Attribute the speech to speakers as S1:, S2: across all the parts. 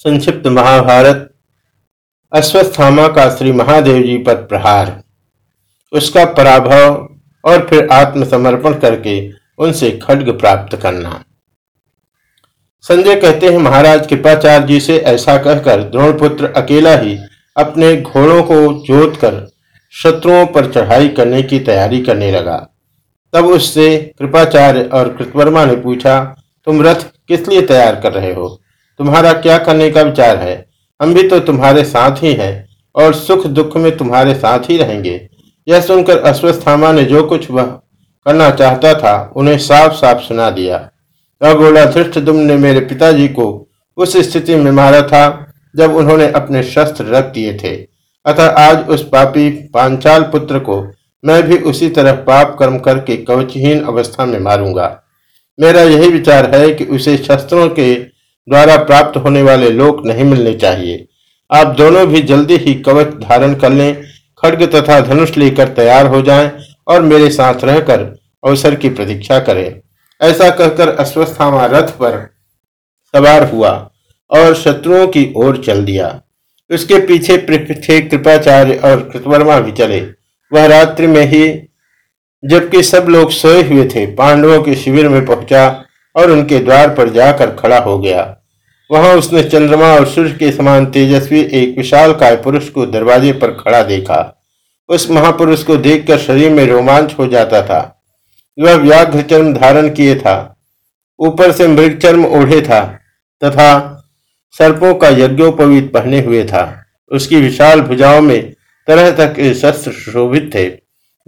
S1: संक्षिप्त महाभारत, अश्वस्थामा का श्री महादेव जी पर प्रहार। उसका पराभव और फिर आत्मसमर्पण करके उनसे खड्ग प्राप्त करना। संजय कहते हैं, महाराज, कृपाचार्य जी से ऐसा कहकर द्रोणपुत्र अकेला ही अपने घोड़ों को जोत कर शत्रुओं पर चढ़ाई करने की तैयारी करने लगा। तब उससे कृपाचार्य और कृतवर्मा ने पूछा, तुम रथ किस लिए तैयार कर रहे हो? तुम्हारा क्या करने का विचार है? हम भी तो तुम्हारे साथ ही हैं और सुख दुख में तुम्हारे साथ ही रहेंगे। यह सुनकर अश्वस्थामा ने जो कुछ वह करना चाहता था, उन्हें साफ़ साफ़ सुना दिया। अब बोला धृष्ट ने मेरे पिताजी को उस स्थिति में मारा था जब उन्होंने अपने शस्त्र रख दिए थे। अतः आज उस पापी पांचाल पुत्र को मैं भी उसी तरह पाप कर्म करके कवचहीन अवस्था में मारूँगा। मेरा यही विचार है कि उसे शस्त्रों के द्वारा प्राप्त होने वाले लोक नहीं मिलने चाहिए। आप दोनों भी जल्दी ही कवच धारण कर लें, खड्ग तथा धनुष लेकर तैयार हो जाएँ और मेरे साथ रहकर अवसर की प्रतीक्षा करें। ऐसा कहकर अश्वस्थामा रथ पर सवार हुआ और शत्रुओं की ओर चल दिया। उसके पीछे पीछे कृपाचार्य और कृतवर्मा भी चले। वह रात्रि में ही, जबकि सब लोग सोए हुए थे, पांडवों के शिविर में पहुँचा और उनके द्वार पर जाकर खड़ा हो गया। वहाँ उसने चंद्रमा और सूर्य के समान तेजस्वी एक विशाल काय पुरुष को दरवाजे पर खड़ा देखा। उस महापुरुष को देखकर शरीर में रोमांच हो जाता था। वह व्याघ्र चर्म धारण किए था। ऊपर से मृग चर्म ओढ़े था तथा सर्पों का यज्ञोपवीत पहने हुए था। उसकी विशाल भुजाओं में तरह तरह के शस्त्र शोभित थे।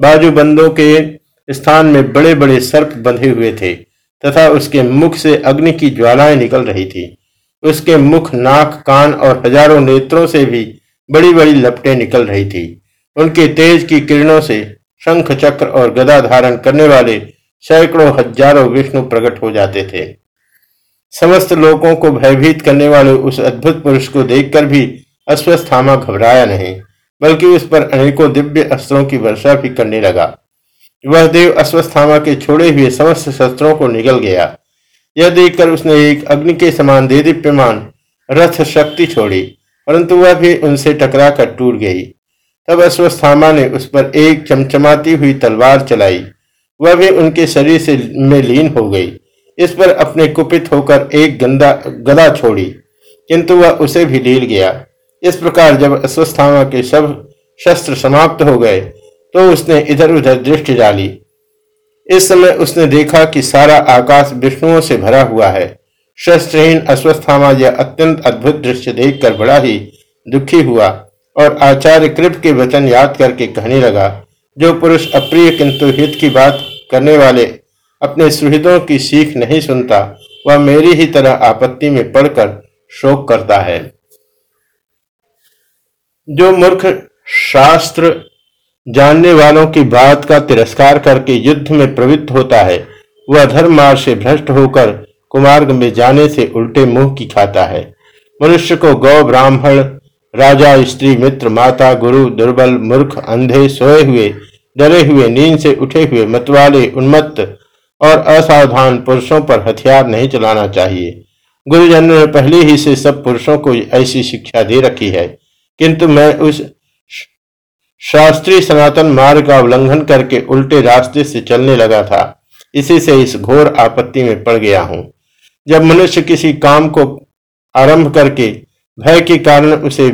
S1: बाजूबंदों के स्थान में बड़े बड़े सर्प बंधे हुए थे। तथा उसके मुख से अग्नि की ज्वालाएँ निकल रही थी। उसके मुख, नाक, कान और हज़ारों नेत्रों से भी बड़ी बड़ी लपटें निकल रही थी। उनके तेज की किरणों से शंख चक्र और गदा धारण करने वाले सैकड़ों, हज़ारों विष्णु प्रकट हो जाते थे। समस्त लोगों को भयभीत करने वाले उस अद्भुत पुरुष को देखकर भी अश्वस्थामा घबराया नहीं, बल्कि उस पर अनेकों दिव्य अस्त्रों की वर्षा भी करने लगा। वह देव अश्वस्थामा के छोड़े हुए समस्त शस्त्रों को निकल गया। यह देखकर उसने एक अग्नि के समान दे दीप्यमान रथ शक्ति छोड़ी, परंतु वह भी उनसे टकरा कर टूट गई। तब अश्वस्थामा ने उस पर एक चमचमाती हुई तलवार चलाई। वह भी उनके शरीर से में लीन हो गई। इस पर अपने कुपित होकर एक गंदा, गदा छोड़ी, किंतु वह उसे भी लील गया। इस प्रकार जब अश्वस्थामा के सब शस्त्र समाप्त हो गए तो उसने इधर उधर दृष्टि डाली। इस समय उसने देखा कि सारा आकाश विष्णुओं से भरा हुआ है। शस्त्रहीन अश्वस्थामा यह अत्यंत अद्भुत दृश्य देखकर बड़ा ही दुखी हुआ और आचार्य कृप के वचन याद करके कहने लगा, जो पुरुष अप्रिय किंतु हित की बात करने वाले अपने सुहृदों की सीख नहीं सुनता, वह मेरी ही तरह आपत्ति में पड़कर शोक करता है। जो मूर्ख शास्त्र जानने वालों की बात का तिरस्कार करके युद्ध में प्रवृत्त होता है। वह धर्म मार्ग से भ्रष्ट होकर कुमार्ग में जाने से उल्टे मुँह की खाता है। मनुष्य को गौ ब्राह्मण, राजा, स्त्री, मित्र, माता, गुरु, दुर्बल, मूर्ख, अंधे, सोए हुए, डरे हुए, नींद से उठे हुए, मतवाले, उन्मत्त और असावधान पुरुषों पर हथियार नहीं चलाना चाहिए। गुरुजन ने पहले ही से सब पुरुषों को ऐसी शिक्षा दे रखी है। किंतु मैं उस शास्त्रीय सनातन मार्ग का उल्लंघन करके उल्टे रास्ते से चलने लगा था। इसी से इस घोर आपत्ति में पड़ गया हूँ। जब मनुष्य किसी काम को आरंभ करके भय के कारण उसे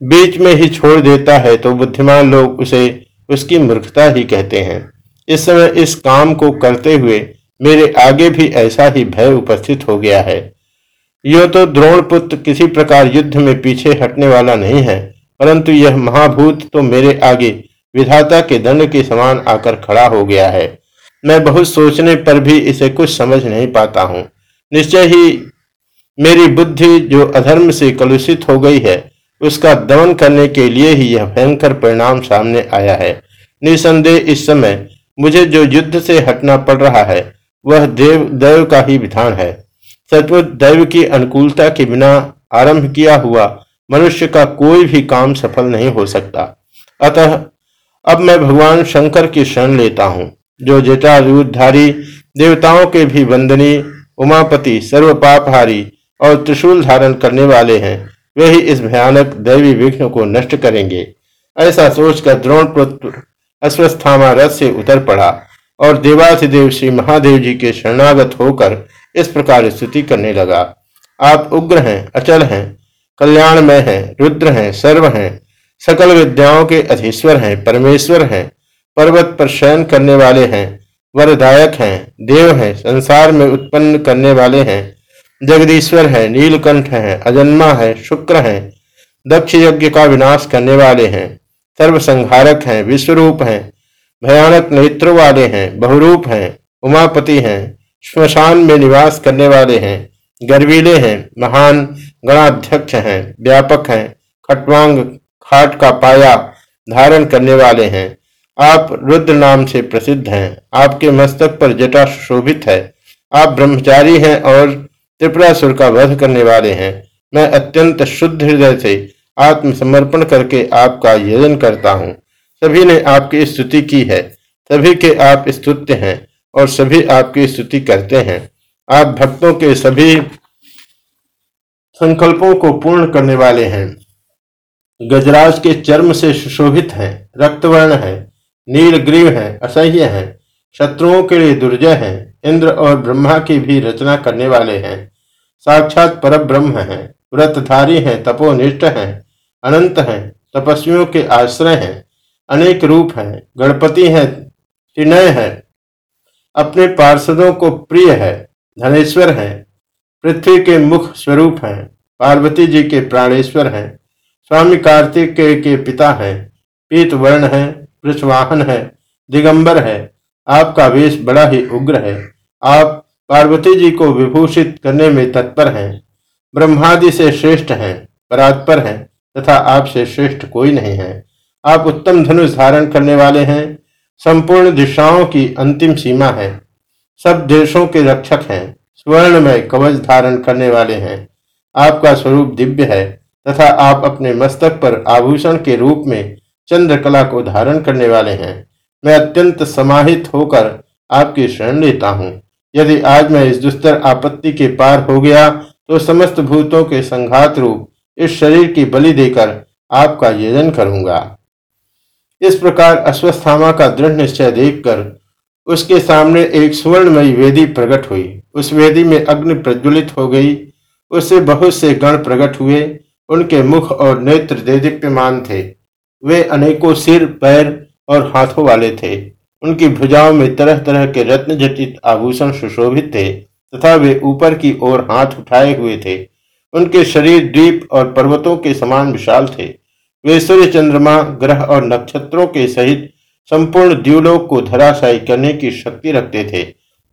S1: बीच में ही छोड़ देता है तो बुद्धिमान लोग उसे उसकी मूर्खता ही कहते हैं। इस समय इस काम को करते हुए मेरे आगे भी ऐसा ही भय उपस्थित हो गया है। यो तो द्रोण पुत्र किसी प्रकार युद्ध में पीछे हटने वाला नहीं है। परंतु यह महाभूत तो मेरे आगे विधाता के दंड के समान आकर खड़ा हो गया है। मैं बहुत सोचने पर भी इसे कुछ समझ नहीं पाता हूँ। निश्चय ही मेरी बुद्धि जो अधर्म से कलुषित हो गई है, उसका दमन करने के लिए ही यह भयंकर परिणाम सामने आया है। निसंदेह इस समय मुझे जो युद्ध से हटना पड़ रहा है, वह देव, दैव का ही विधान है। सचमुच दैव की अनुकूलता के बिना आरंभ किया हुआ मनुष्य का कोई भी काम सफल नहीं हो सकता। अतः अब मैं भगवान शंकर की शरण लेता हूँ, जो जटाधारी देवताओं के भी वंदनी उमापति सर्व पापहारी और त्रिशूल धारण करने वाले हैं। वे ही इस भयानक दैवी विघ्न को नष्ट करेंगे। ऐसा सोचकर द्रोण पुत्र अश्वस्थामा रथ से उतर पड़ा और देवाधिदेव श्री महादेव जी के शरणागत होकर इस प्रकार स्तुति करने लगा। आप उग्र हैं, अचल हैं कल्याणमय हैं, रुद्र हैं, सर्व हैं, सकल विद्याओं के अधीश्वर हैं, परमेश्वर हैं, पर्वत पर शयन करने वाले हैं, वरदायक हैं, देव हैं, संसार में उत्पन्न करने वाले हैं, जगदीश्वर है, नीलकंठ है, अजन्मा है, शुक्र है, दक्ष यज्ञ का विनाश करने वाले हैं, सर्वसंहारक हैं, विश्वरूप हैं, भयानक नेत्रों वाले हैं, बहुरूप हैं, उमापति हैं, श्मशान में निवास करने वाले हैं, गर्वीले हैं, महान गणाध्यक्ष हैं, व्यापक हैं, खटवांग खाट का पाया धारण करने वाले हैं। आप रुद्र नाम से प्रसिद्ध हैं, आपके मस्तक पर जटा शोभित है। आप ब्रह्मचारी हैं और त्रिपुरासुर का वध करने वाले हैं। मैं अत्यंत शुद्ध हृदय से आत्मसमर्पण करके आपका यजन करता हूँ। सभी ने आपकी स्तुति की है। सभी के आप स्तुत्य हैं और सभी आपकी स्तुति करते हैं। आप भक्तों के सभी संकल्पों को पूर्ण करने वाले हैं। गजराज के चर्म से सुशोभित हैं, रक्तवर्ण है नील ग्रीव है, असह्य है, शत्रुओं के लिए दुर्जय है, इंद्र और ब्रह्मा की भी रचना करने वाले हैं। साक्षात पर ब्रह्म है, व्रतधारी हैं, तपोनिष्ठ हैं, अनंत हैं, तपस्वियों के आश्रय हैं, अनेक रूप हैं, गणपति हैं त्रिनय है, अपने पार्षदों को प्रिय है, धनेश्वर है पृथ्वी के मुख स्वरूप हैं पार्वती जी के प्राणेश्वर हैं स्वामी कार्तिक के, के पिता हैं पीत वर्ण है वृषवाहन है दिगंबर है आपका वेश बड़ा ही उग्र है आप पार्वती जी को विभूषित करने में तत्पर हैं ब्रह्मादि से श्रेष्ठ हैं परात्पर हैं तथा आपसे श्रेष्ठ कोई नहीं है आप उत्तम धनुष धारण करने वाले हैं संपूर्ण दिशाओं की अंतिम सीमा है सब देशों के रक्षक हैं स्वर्ण में कवच धारण करने वाले हैं। आपका स्वरूप दिव्य है तथा आप अपने मस्तक पर आभूषण के रूप में चंद्रकला को धारण करने वाले हैं। मैं अत्यंत समाहित होकर आपकी शरण लेता हूँ। यदि आज मैं इस दुस्तर आपत्ति के पार हो गया तो समस्त भूतों के संघात रूप इस शरीर की बलि देकर आपका यजन करूँगा। इस प्रकार अश्वस्थामा का दृढ़ निश्चय देखकर उसके सामने एक सुवर्णमयी वेदी प्रकट हुई। उस वेदी में अग्नि प्रज्वलित हो गई। उससे बहुत से गण प्रकट हुए। उनके मुख और नेत्र देदीप्यमान थे। वे अनेकों सिर, पैर और हाथों वाले थे। उनकी भुजाओं में तरह तरह के रत्न जटित आभूषण सुशोभित थे तथा वे ऊपर की ओर हाथ उठाए हुए थे। उनके शरीर द्वीप और पर्वतों के समान विशाल थे। वे सूर्य चंद्रमा, ग्रह और नक्षत्रों के सहित संपूर्ण द्यूलोक को धराशायी करने की शक्ति रखते थे,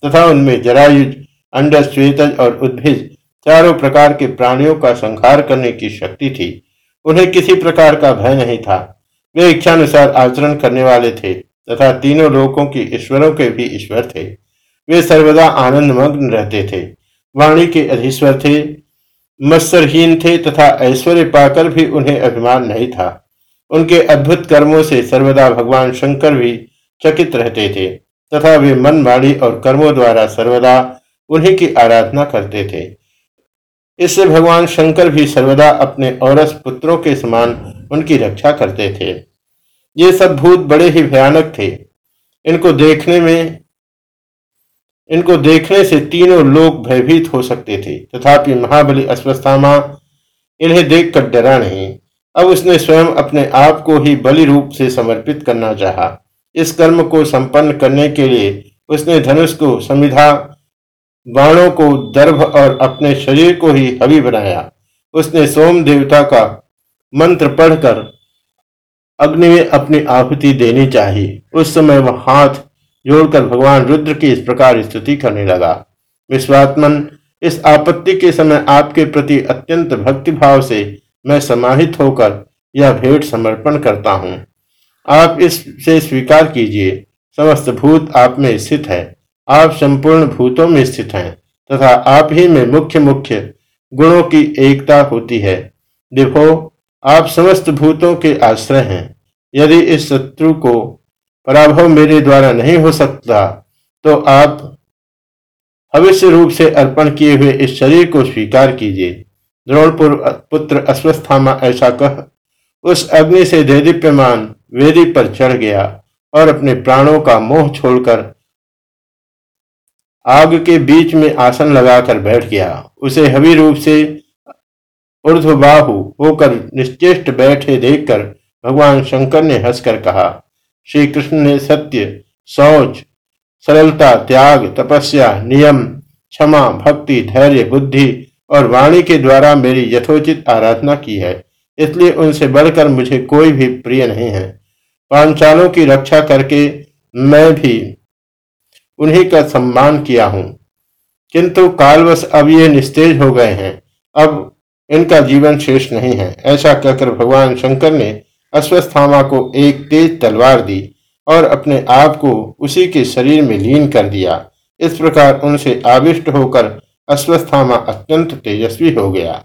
S1: तथा उनमें जरायुज, अंडज, श्वेतज और उद्भिज चारों प्रकार के प्राणियों का संहार करने की शक्ति थी। उन्हें किसी प्रकार का भय नहीं था। वे इच्छानुसार आचरण करने वाले थे, तथा तीनों लोकों की ईश्वरों के भी ईश्वर थे। वे सर्वदा आनंद मग्न रहते थे। वाणी के अधीश्वर थे, मत्सरहीन थे, तथा ऐश्वर्य पाकर भी उन्हें अभिमान नहीं था। उनके अद्भुत कर्मों से सर्वदा भगवान शंकर भी चकित रहते थे, तथा वे मन वाणी और कर्मों द्वारा सर्वदा उन्हीं की आराधना करते थे। इससे भगवान शंकर भी सर्वदा अपने औरस पुत्रों के समान उनकी रक्षा करते थे। ये सब भूत बड़े ही भयानक थे। इनको देखने में, इनको देखने से तीनों लोग भयभीत हो सकते थे, तथापि महाबली अश्वस्थामा इन्हें देखकर डरा नहीं। अब उसने स्वयं अपने आप को ही बलि रूप से समर्पित करना चाहा। इस कर्म को संपन्न करने के लिए उसने धनुष को समिधा बाणों को दर्भ और अपने शरीर को ही हवि बनाया। उसने सोम देवता का मंत्र पढ़कर अग्नि में अपनी आहुति देनी चाहिए। उस समय वह हाथ जोड़कर भगवान रुद्र की इस प्रकार स्तुति करने लगा। विश्वात्मन, इस आपत्ति के समय आपके प्रति अत्यंत भक्तिभाव से मैं समाहित होकर यह भेंट समर्पण करता हूँ। आप इससे स्वीकार कीजिए, समस्त भूत आप में स्थित है। आप संपूर्ण भूतों में स्थित हैं, तथा आप ही में मुख्य मुख्य गुणों की एकता होती है। देखो, आप समस्त भूतों के आश्रय हैं। यदि इस शत्रु को पराभव मेरे द्वारा नहीं हो सकता तो आप भविष्य रूप से अर्पण किए हुए इस शरीर को स्वीकार कीजिए। द्रोणपुर पुत्र अश्वस्थामा ऐसा कह, उस अग्नि से देदीप्यमान वेदी पर चढ़ गया और अपने प्राणों का मोह छोड़कर आग के बीच में आसन लगाकर बैठ गया। उसे हवि रूप से ऊर्ध्वबाहु होकर निश्चेष्ट बैठे देखकर भगवान शंकर ने हंसकर कहा श्री कृष्ण ने सत्य सोच सरलता, त्याग, तपस्या, नियम, क्षमा, भक्ति, धैर्य, बुद्धि और वाणी के द्वारा मेरी यथोचित आराधना की है, इसलिए उनसे बढ़कर मुझे कोई भी प्रिय नहीं है। पांचालों की रक्षा करके मैं भी उन्हीं का सम्मान किया हूँ। किंतु कालवश अब ये निस्तेज हो गए हैं। अब इनका जीवन शेष नहीं है। ऐसा कहकर भगवान शंकर ने अश्वस्थामा को एक तेज तलवार दी और अपने आप को उसी के शरीर में लीन कर दिया। इस प्रकार उनसे आविष्ट होकर अश्वस्थामा अत्यंत तेजस्वी हो गया।